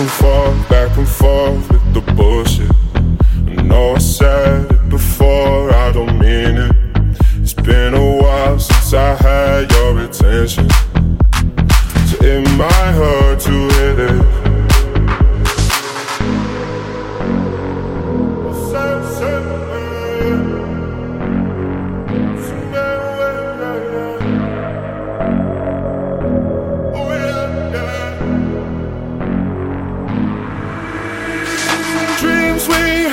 and forth, back and forth with the bullshit. I know I said it before, I don't mean it. It's been a while since I had your attention. So it might hurt to hit it.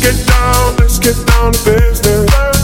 Get down, let's get down to business.